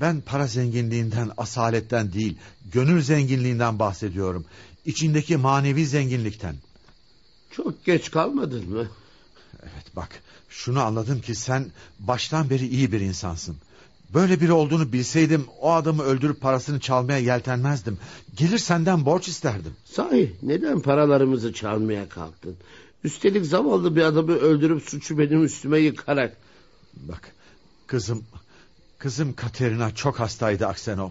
Ben para zenginliğinden, asaletten değil... ...gönül zenginliğinden bahsediyorum. İçindeki manevi zenginlikten. Çok geç kalmadın mı? Evet bak, şunu anladım ki sen baştan beri iyi bir insansın. Böyle biri olduğunu bilseydim o adamı öldürüp parasını çalmaya yeltenmezdim. Gelir senden borç isterdim. Sahi neden paralarımızı çalmaya kalktın? Üstelik zavallı bir adamı öldürüp suçu benim üstüme yıkarak. Bak kızım, kızım Katerina çok hastaydı Aksenov.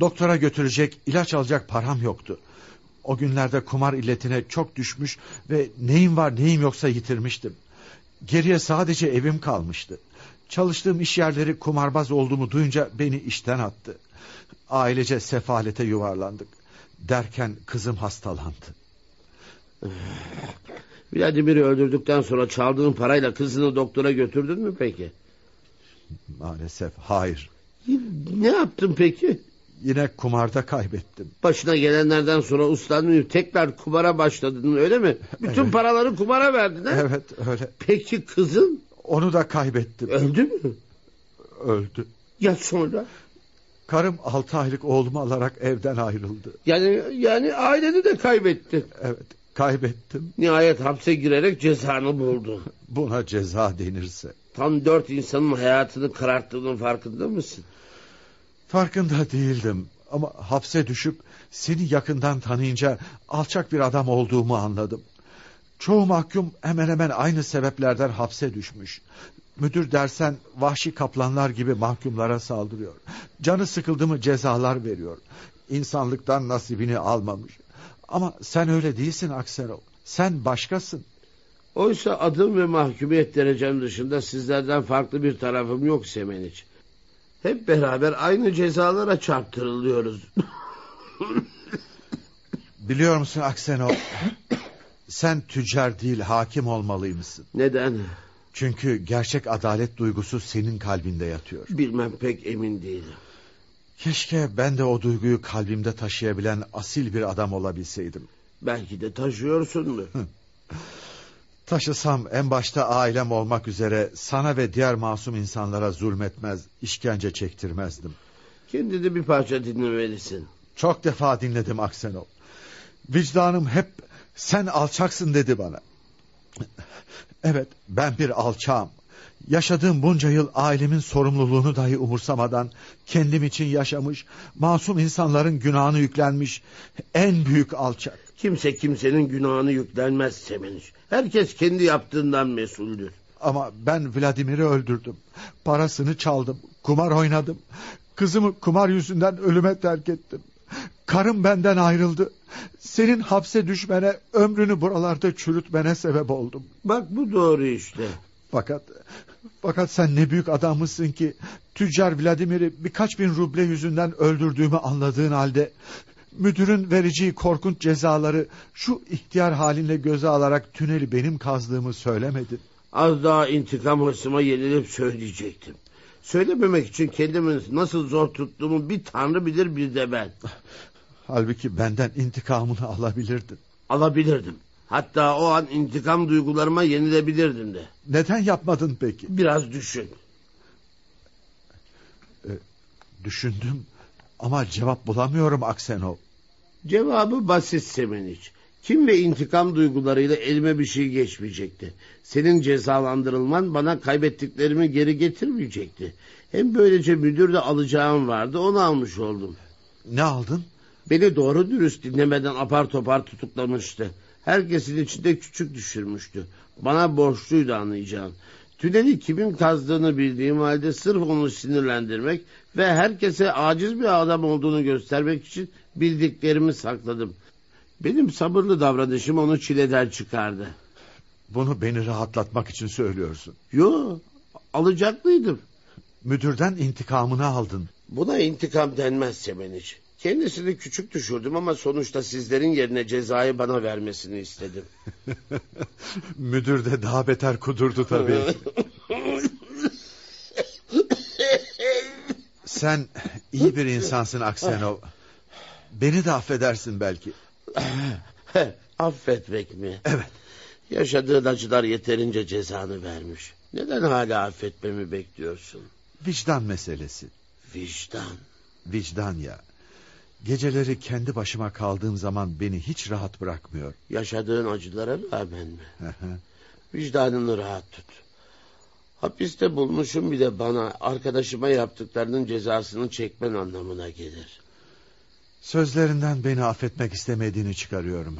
Doktora götürecek, ilaç alacak param yoktu. O günlerde kumar illetine çok düşmüş ve neyim var neyim yoksa yitirmiştim. Geriye sadece evim kalmıştı. Çalıştığım iş yerleri kumarbaz olduğumu duyunca beni işten attı. Ailece sefalete yuvarlandık. Derken kızım hastalandı. Vladimir'i öldürdükten sonra çaldığın parayla kızını doktora götürdün mü peki? Maalesef hayır. Ne yaptın peki? Yine kumarda kaybettim. Başına gelenlerden sonra uslanmayıp tekrar kumara başladın öyle mi? Bütün Evet. paraları kumara verdin ha? Evet öyle. Peki kızın Onu da kaybettim. öldü mü? Öldü. Ya sonra? Karım altı aylık oğlumu alarak evden ayrıldı. Yani yani aileni de kaybettin. Evet kaybettim. Nihayet hapse girerek cezanı buldun. Buna ceza denirse. Tam dört insanın hayatını kararttığının farkında mısın? Farkında değildim. Ama hapse düşüp Seni yakından tanıyınca alçak bir adam olduğumu anladım. Çoğu mahkum hemen hemen aynı sebeplerden hapse düşmüş. Müdür dersen vahşi kaplanlar gibi mahkumlara saldırıyor. Canı sıkıldı mı cezalar veriyor. İnsanlıktan nasibini almamış. Ama sen öyle değilsin Akserov. Sen başkasın. Oysa adım ve mahkumiyet derecem dışında sizlerden farklı bir tarafım yok Semeniç. Hep beraber aynı cezalara çarptırılıyoruz. Biliyor musun Aksenov? sen tüccar değil hakim olmalıymışsın. Neden? Çünkü gerçek adalet duygusu senin kalbinde yatıyor. Bilmem pek emin değilim. Keşke ben de o duyguyu kalbimde taşıyabilen asil bir adam olabilseydim. Belki de taşıyorsundur. Taşısam en başta ailem olmak üzere sana ve diğer masum insanlara zulmetmez, işkence çektirmezdim. Kendini bir parça dinlemelisin. Çok defa dinledim Aksenov. Vicdanım hep sen alçaksın dedi bana. Evet ben bir alçağım. Yaşadığım bunca yıl ailemin sorumluluğunu dahi umursamadan kendim için yaşamış, masum insanların günahını yüklenmiş en büyük alçak. Kimse kimsenin günahını yüklenmez Semeniş. Herkes kendi yaptığından mesuldür. Ama ben Vladimir'i öldürdüm. Parasını çaldım, kumar oynadım. Kızımı kumar yüzünden ölüme terk ettim. Karım benden ayrıldı. Senin hapse düşmene, ömrünü buralarda çürütmene sebep oldum. Bak bu doğru işte. Fakat fakat sen ne büyük adammışsın ki tüccar Vladimir'i birkaç bin ruble yüzünden öldürdüğümü anladığın halde müdürün vereceği korkunç cezaları şu ihtiyar halinle göze alarak tüneli benim kazdığımı söylemedin. Az daha intikam hırsıma yenilip söyleyecektim. Söylememek için kendimi nasıl zor tuttuğumu bir tanrı bilir bir de ben. Halbuki benden intikamını alabilirdin. Alabilirdim. Hatta o an intikam duygularıma yenilebilirdim de. Neden yapmadın peki? Biraz düşün. Ee, düşündüm ama cevap bulamıyorum Aksenov. Cevabı basit Semeniç. Kim ve intikam duygularıyla elime bir şey geçmeyecekti. Senin cezalandırılman bana kaybettiklerimi geri getirmeyecekti. Hem böylece müdür de alacağım vardı onu almış oldum. Ne aldın? Beni doğru dürüst dinlemeden apar topar tutuklamıştı. Herkesin içinde küçük düşürmüştü. Bana borçluydu anlayacağım. Tüneli kimin kazdığını bildiğim halde sırf onu sinirlendirmek ve herkese aciz bir adam olduğunu göstermek için bildiklerimi sakladım. Benim sabırlı davranışım onu çileden çıkardı. Bunu beni rahatlatmak için söylüyorsun. Yo, alacaklıydım. Müdürden intikamını aldın. Buna intikam denmez Semeniç. Kendisini küçük düşürdüm ama sonuçta sizlerin yerine cezayı bana vermesini istedim. Müdür de daha beter kudurdu tabii. Sen iyi bir insansın Aksenov. Beni de affedersin belki. Affetmek mi? Evet. Yaşadığın acılar yeterince cezanı vermiş. Neden hala affetmemi bekliyorsun? Vicdan meselesi. Vicdan. Vicdan ya. Geceleri kendi başıma kaldığım zaman beni hiç rahat bırakmıyor. Yaşadığın acılara rağmen mi? Vicdanını rahat tut. Hapiste bulmuşum bir de bana arkadaşıma yaptıklarının cezasını çekmen anlamına gelir. Sözlerinden beni affetmek istemediğini çıkarıyorum.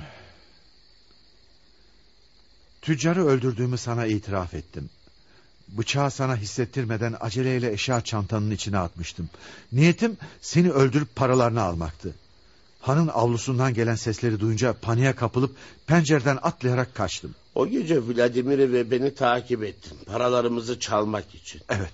Tüccarı öldürdüğümü sana itiraf ettim. Bıçağı sana hissettirmeden aceleyle eşya çantanın içine atmıştım. Niyetim seni öldürüp paralarını almaktı. Hanın avlusundan gelen sesleri duyunca paniğe kapılıp pencereden atlayarak kaçtım. O gece Vladimir'i ve beni takip ettin. Paralarımızı çalmak için. Evet.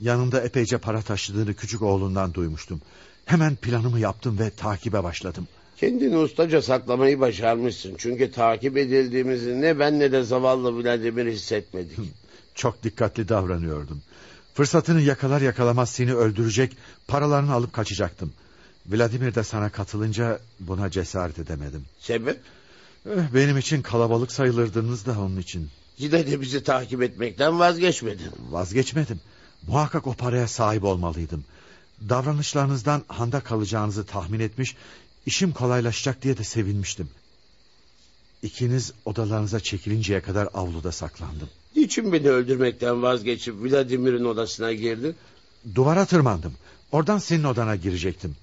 Yanında epeyce para taşıdığını küçük oğlundan duymuştum. Hemen planımı yaptım ve takibe başladım. Kendini ustaca saklamayı başarmışsın. Çünkü takip edildiğimizi ne ben ne de zavallı Vladimir hissetmedik. Çok dikkatli davranıyordum. Fırsatını yakalar yakalamaz seni öldürecek, paralarını alıp kaçacaktım. Vladimir de sana katılınca buna cesaret edemedim. Sebep? Eh, Benim için kalabalık sayılırdınız da onun için. Yine de bizi takip etmekten vazgeçmedin. Vazgeçmedim. Muhakkak o paraya sahip olmalıydım. Davranışlarınızdan handa kalacağınızı tahmin etmiş, işim kolaylaşacak diye de sevinmiştim. İkiniz odalarınıza çekilinceye kadar avluda saklandım. Niçin beni öldürmekten vazgeçip Vladimir'in odasına girdin? Duvara tırmandım. Oradan senin odana girecektim.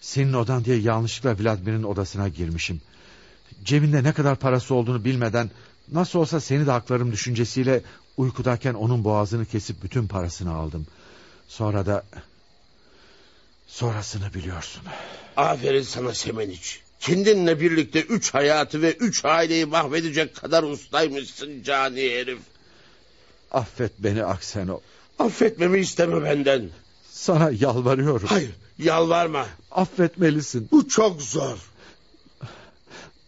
Senin odan diye yanlışlıkla Vladimir'in odasına girmişim. Cebinde ne kadar parası olduğunu bilmeden nasıl olsa seni de haklarım düşüncesiyle uykudayken onun boğazını kesip bütün parasını aldım. Sonra da sonrasını biliyorsun. Aferin sana Semeniç. Kendinle birlikte üç hayatı ve üç aileyi mahvedecek kadar ustaymışsın cani herif. Affet beni Aksenov. Affetmemi isteme benden. Sana yalvarıyorum. Hayır yalvarma. Affetmelisin. Bu çok zor.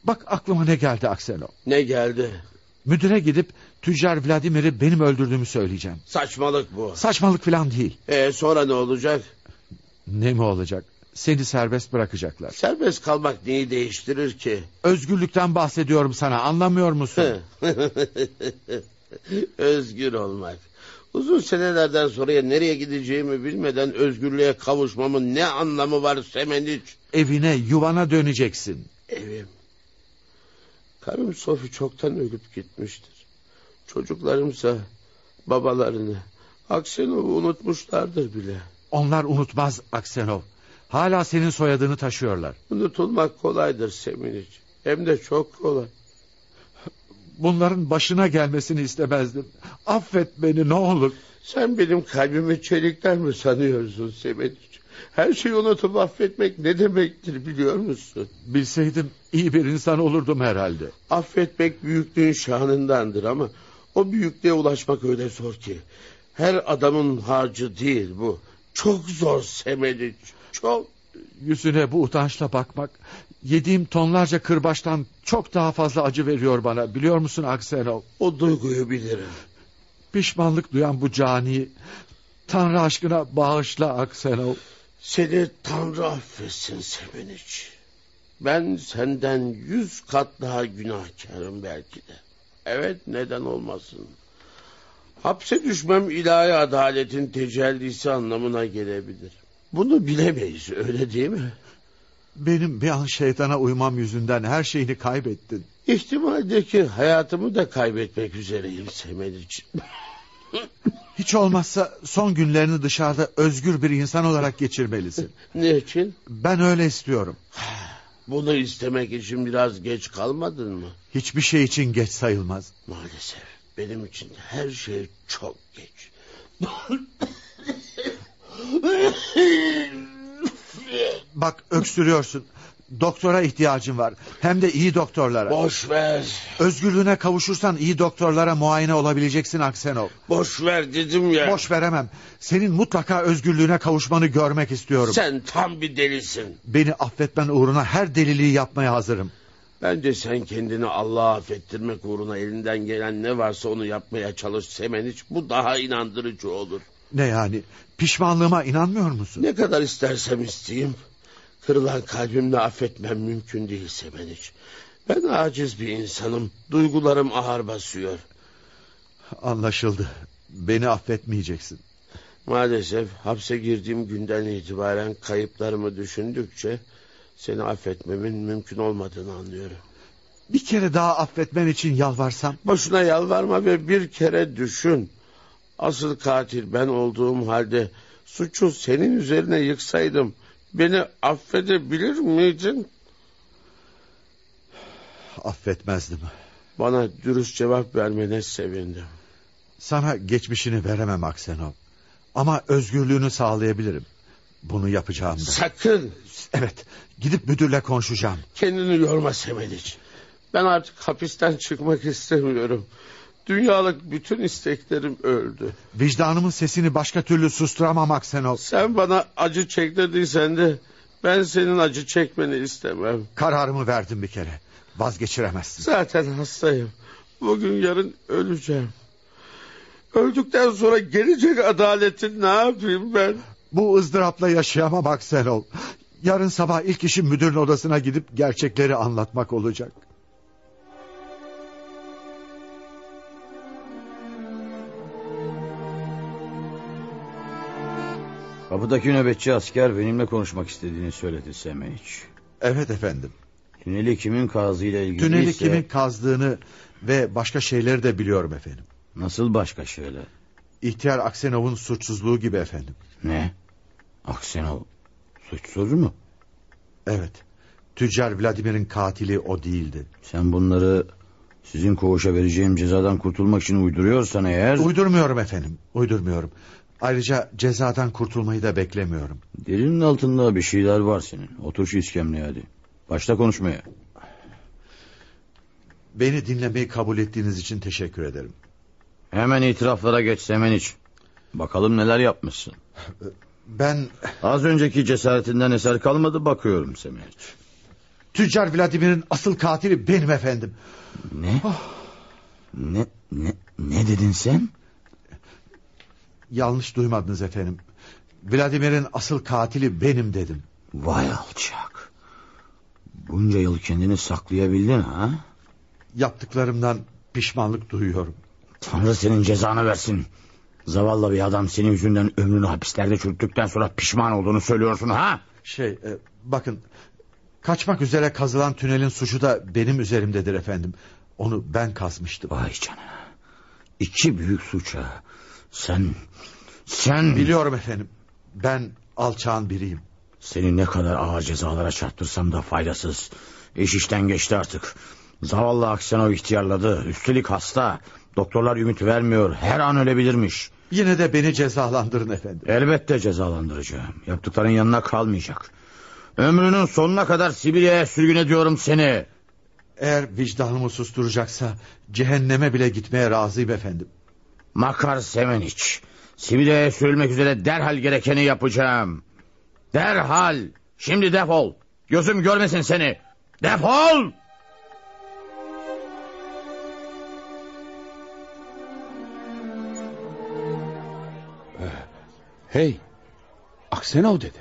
Bak aklıma ne geldi Aksenov. Ne geldi? Müdüre gidip tüccar Vladimir'i benim öldürdüğümü söyleyeceğim. Saçmalık bu. Saçmalık falan değil. E sonra ne olacak? Ne mi olacak? Seni serbest bırakacaklar. Serbest kalmak neyi değiştirir ki? Özgürlükten bahsediyorum sana anlamıyor musun? Özgür olmak. Uzun senelerden sonra nereye gideceğimi bilmeden özgürlüğe kavuşmamın ne anlamı var Semeniç? Evine yuvana döneceksin. Evim. Karım Sofi çoktan ölüp gitmiştir. Çocuklarımsa babalarını, Aksenov'u unutmuşlardır bile. Onlar unutmaz Aksenov. Hala senin soyadını taşıyorlar. Unutulmak kolaydır Seminiç. Hem de çok kolay. Bunların başına gelmesini istemezdim. Affet beni ne olur. Sen benim kalbimi çelikten mi sanıyorsun Seminiç? Her şeyi unutup affetmek ne demektir biliyor musun? Bilseydim iyi bir insan olurdum herhalde. Affetmek büyüklüğün şanındandır ama o büyüklüğe ulaşmak öyle zor ki. Her adamın harcı değil bu. Çok zor Semeniç, çok. Yüzüne bu utançla bakmak... ...yediğim tonlarca kırbaçtan çok daha fazla acı veriyor bana. Biliyor musun Aksenov? O duyguyu bilirim. Pişmanlık duyan bu cani... ...Tanrı aşkına bağışla Aksenov. Seni Tanrı affetsin Semeniç. Ben senden yüz kat daha günahkarım belki de. Evet neden olmasın. Hapse düşmem ilahi adaletin tecellisi anlamına gelebilir. Bunu bilemeyiz öyle değil mi? Benim bir an şeytana uymam yüzünden her şeyini kaybettin. İhtimalde ki hayatımı da kaybetmek üzereyim Semeniç. Hiç olmazsa son günlerini dışarıda özgür bir insan olarak geçirmelisin. Niçin? Ben öyle istiyorum. Bunu istemek için biraz geç kalmadın mı? Hiçbir şey için geç sayılmaz. Maalesef benim için her şey çok geç. Bak öksürüyorsun. Doktora ihtiyacın var. Hem de iyi doktorlara. Boş ver. Özgürlüğüne kavuşursan iyi doktorlara muayene olabileceksin Aksenov. Boş ver dedim ya. Boş veremem. Senin mutlaka özgürlüğüne kavuşmanı görmek istiyorum. Sen tam bir delisin. Beni affetmen uğruna her deliliği yapmaya hazırım. Bence sen kendini Allah'a affettirmek uğruna elinden gelen ne varsa onu yapmaya çalış Semeniç. Bu daha inandırıcı olur. Ne yani? Pişmanlığıma inanmıyor musun? Ne kadar istersem isteyeyim. Kırılan kalbimle affetmem mümkün değil Semeniç. Ben aciz bir insanım. Duygularım ağır basıyor. Anlaşıldı. Beni affetmeyeceksin. Maalesef hapse girdiğim günden itibaren kayıplarımı düşündükçe... ...seni affetmemin mümkün olmadığını anlıyorum. Bir kere daha affetmen için yalvarsam? Boşuna yalvarma ve bir kere düşün. Asıl katil ben olduğum halde... ...suçu senin üzerine yıksaydım... Beni affedebilir miydin? Affetmezdim. Bana dürüst cevap vermene sevindim. Sana geçmişini veremem Aksenov. Ama özgürlüğünü sağlayabilirim. Bunu yapacağım da. Sakın. Evet gidip müdürle konuşacağım. Kendini yorma Semeniç. Ben artık hapisten çıkmak istemiyorum. Dünyalık bütün isteklerim öldü. Vicdanımın sesini başka türlü susturamam Aksenov. Sen bana acı çektirdiysen de ben senin acı çekmeni istemem. Kararımı verdim bir kere. Vazgeçiremezsin. Zaten hastayım. Bugün yarın öleceğim. Öldükten sonra gelecek adaletin ne yapayım ben? Bu ızdırapla yaşayamam Aksenov. Yarın sabah ilk işim müdürün odasına gidip gerçekleri anlatmak olacak. Kapıdaki nöbetçi asker benimle konuşmak istediğini söyledi Semeniç. Evet efendim. Tüneli kimin kazdığıyla ilgili Tüneli ise... kimin kazdığını ve başka şeyleri de biliyorum efendim. Nasıl başka şeyler? İhtiyar Aksenov'un suçsuzluğu gibi efendim. Ne? Aksenov suçsuz mu? Evet. Tüccar Vladimir'in katili o değildi. Sen bunları sizin koğuşa vereceğim cezadan kurtulmak için uyduruyorsan eğer... Uydurmuyorum efendim. Uydurmuyorum. Ayrıca cezadan kurtulmayı da beklemiyorum. Dilinin altında bir şeyler var senin. Otur şu iskemleye hadi. Başla konuşmaya. Beni dinlemeyi kabul ettiğiniz için teşekkür ederim. Hemen itiraflara geç Semeniç. Bakalım neler yapmışsın. Ben Az önceki cesaretinden eser kalmadı bakıyorum Semeniç. Tüccar Vladimir'in asıl katili benim efendim. Ne? Ne, ne, ne dedin sen? Yanlış duymadınız efendim. Vladimir'in asıl katili benim dedim. Vay alçak. Bunca yıl kendini saklayabildin ha? Yaptıklarımdan pişmanlık duyuyorum. Tanrı senin cezanı versin. Zavallı bir adam senin yüzünden ömrünü hapislerde çürüttükten sonra pişman olduğunu söylüyorsun ha? Şey e, bakın kaçmak üzere kazılan tünelin suçu da benim üzerimdedir efendim. Onu ben kazmıştım. Vay canına. İki büyük suça. Sen, sen... Biliyorum efendim. Ben alçağın biriyim. Seni ne kadar ağır cezalara çarptırsam da faydasız. İş işten geçti artık. Zavallı Aksenov ihtiyarladı. Üstelik hasta. Doktorlar ümit vermiyor. Her an ölebilirmiş. Yine de beni cezalandırın efendim. Elbette cezalandıracağım. Yaptıkların yanına kalmayacak. Ömrünün sonuna kadar Sibirya'ya sürgün ediyorum seni. Eğer vicdanımı susturacaksa cehenneme bile gitmeye razıyım efendim. Makar Semeniç. Sibirya'ya sürülmek üzere derhal gerekeni yapacağım. Derhal. Şimdi defol. Gözüm görmesin seni. Defol. Hey. Aksenov dedi.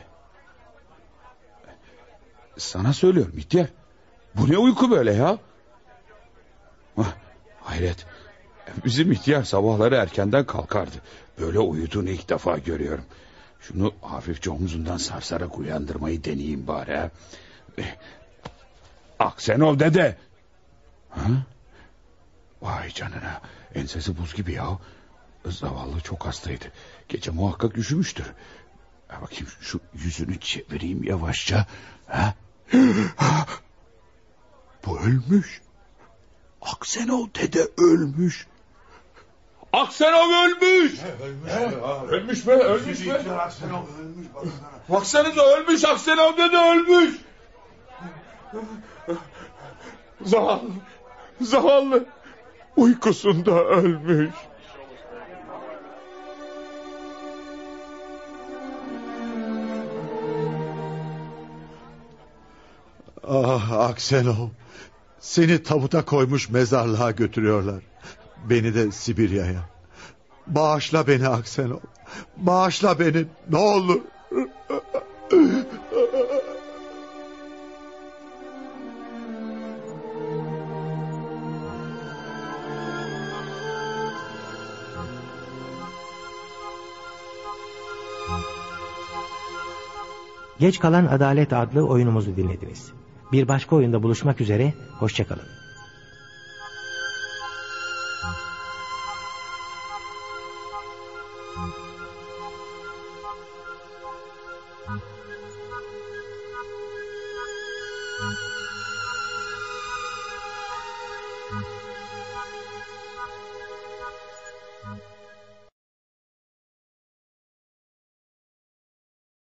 Sana söylüyorum ihtiyar. Bu ne uyku böyle ya? Ah, Hayret. Bizim ihtiyar sabahları erkenden kalkardı. Böyle uyuduğunu ilk defa görüyorum. Şunu hafifçe omzundan sarsarak uyandırmayı deneyeyim bari. Eh, Aksenov dede. Ha? Vay canına. Ensesi buz gibi ya. Zavallı çok hastaydı. Gece muhakkak üşümüştür. Ha, bakayım şu yüzünü çevireyim yavaşça. Ha? Bu ölmüş. Aksenov dede ölmüş. Aksenov ölmüş. Ölmüş mü? Ölmüş mü? Baksanıza ölmüş. Aksenov dede ölmüş. Zavallı. Zavallı. Uykusunda ölmüş. Ah Aksenov. Seni tabuta koymuş mezarlığa götürüyorlar. Beni de Sibirya'ya. Bağışla beni Aksenov. Bağışla beni ne olur. Geç kalan Adalet adlı oyunumuzu dinlediniz. Bir başka oyunda buluşmak üzere, hoşçakalın.